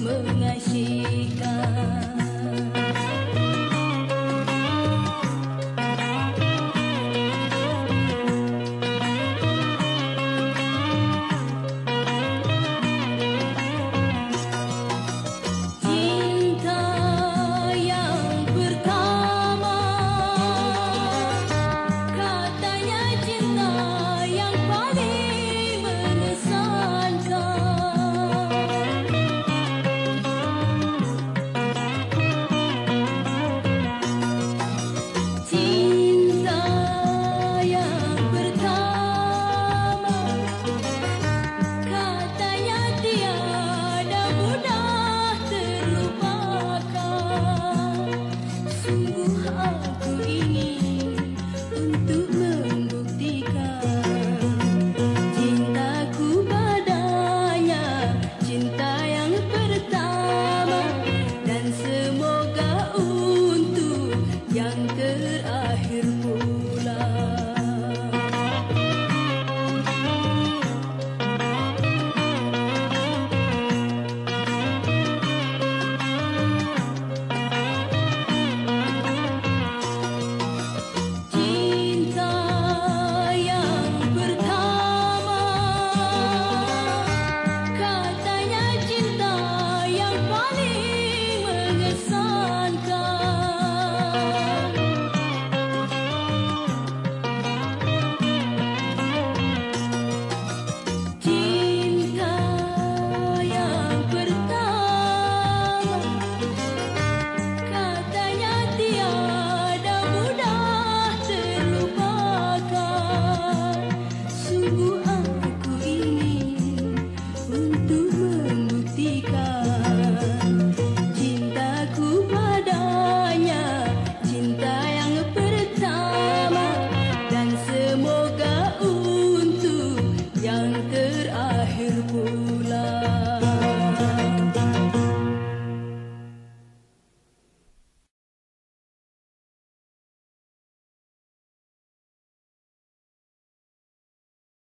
mengasihkan 一样的。